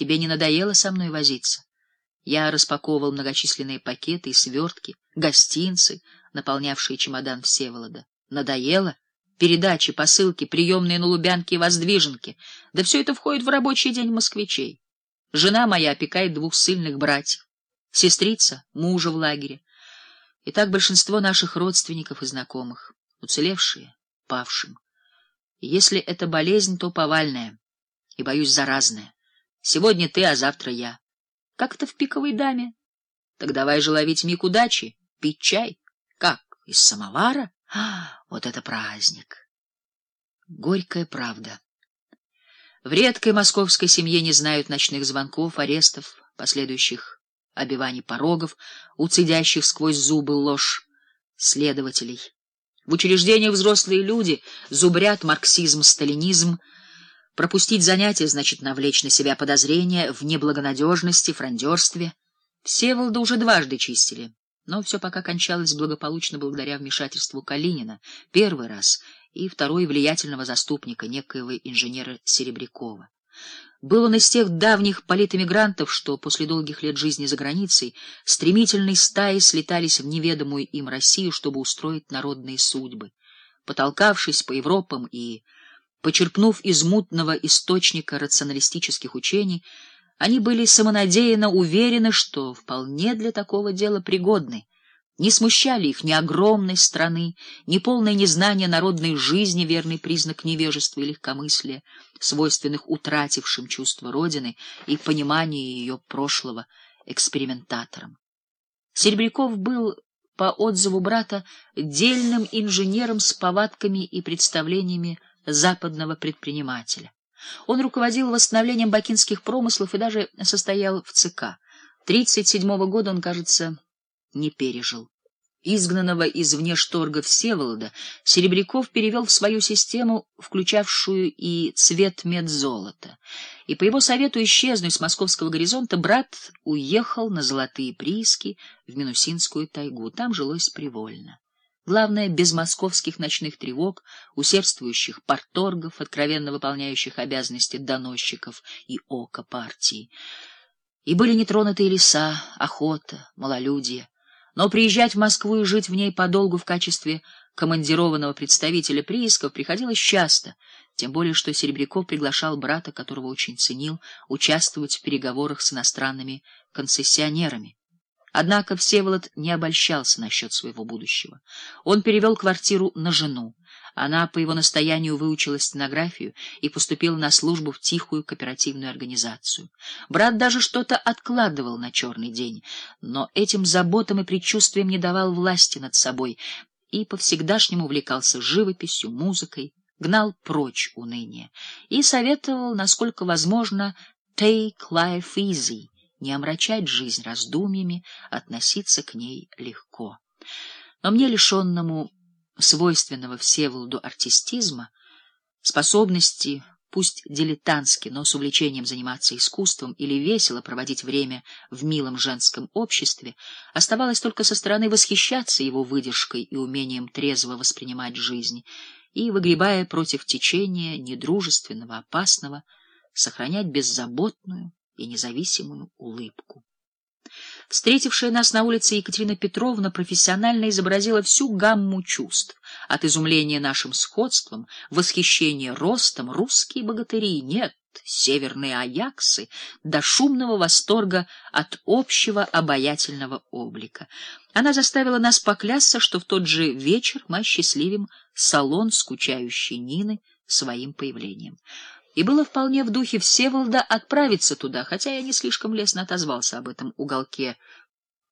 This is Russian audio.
Тебе не надоело со мной возиться? Я распаковывал многочисленные пакеты и свертки, гостинцы, наполнявшие чемодан Всеволода. Надоело? Передачи, посылки, приемные на Лубянке и Воздвиженке. Да все это входит в рабочий день москвичей. Жена моя опекает двух сильных братьев. Сестрица — мужа в лагере. И так большинство наших родственников и знакомых, уцелевшие, павшим. Если это болезнь, то повальная и, боюсь, заразная. Сегодня ты, а завтра я. Как это в пиковой даме? Так давай же ловить миг удачи, пить чай. Как, из самовара? А, вот это праздник! Горькая правда. В редкой московской семье не знают ночных звонков, арестов, последующих обиваний порогов, уцедящих сквозь зубы ложь следователей. В учреждениях взрослые люди зубрят марксизм-сталинизм, Пропустить занятия значит навлечь на себя подозрения в неблагонадежности, фрондерстве. Всеволода уже дважды чистили, но все пока кончалось благополучно благодаря вмешательству Калинина, первый раз, и второй влиятельного заступника, некоего инженера Серебрякова. Был он из тех давних политэмигрантов, что после долгих лет жизни за границей стремительной стаей слетались в неведомую им Россию, чтобы устроить народные судьбы. Потолкавшись по Европам и Почерпнув из мутного источника рационалистических учений, они были самонадеянно уверены, что вполне для такого дела пригодны. Не смущали их ни огромной страны, ни полное незнание народной жизни, верный признак невежества и легкомыслия, свойственных утратившим чувство Родины и понимание ее прошлого экспериментаторам. Серебряков был, по отзыву брата, дельным инженером с повадками и представлениями западного предпринимателя. Он руководил восстановлением бакинских промыслов и даже состоял в ЦК. 37-го года он, кажется, не пережил. Изгнанного из внешторга Всеволода Серебряков перевел в свою систему, включавшую и цвет медзолота. И по его совету исчезнуть с московского горизонта брат уехал на золотые прииски в Минусинскую тайгу. Там жилось привольно. Главное, без московских ночных тревог, усердствующих порторгов, откровенно выполняющих обязанности доносчиков и ока партии. И были нетронутые леса, охота, малолюдие. Но приезжать в Москву и жить в ней подолгу в качестве командированного представителя приисков приходилось часто, тем более что Серебряков приглашал брата, которого очень ценил, участвовать в переговорах с иностранными концессионерами. Однако Всеволод не обольщался насчет своего будущего. Он перевел квартиру на жену. Она по его настоянию выучила стенографию и поступила на службу в тихую кооперативную организацию. Брат даже что-то откладывал на черный день, но этим заботам и предчувствиям не давал власти над собой и по-всегдашнему увлекался живописью, музыкой, гнал прочь уныние и советовал, насколько возможно, take life easy — не омрачать жизнь раздумьями, относиться к ней легко. Но мне, лишенному свойственного Всеволоду артистизма, способности, пусть дилетантски, но с увлечением заниматься искусством или весело проводить время в милом женском обществе, оставалось только со стороны восхищаться его выдержкой и умением трезво воспринимать жизнь и, выгребая против течения недружественного, опасного, сохранять беззаботную, и независимую улыбку. Встретившая нас на улице Екатерина Петровна профессионально изобразила всю гамму чувств, от изумления нашим сходством, восхищения ростом, русские богатыри, нет, северные аяксы, до шумного восторга от общего обаятельного облика. Она заставила нас поклясться, что в тот же вечер мы осчастливим салон скучающей Нины своим появлением. И было вполне в духе Всеволода отправиться туда, хотя я не слишком лестно отозвался об этом уголке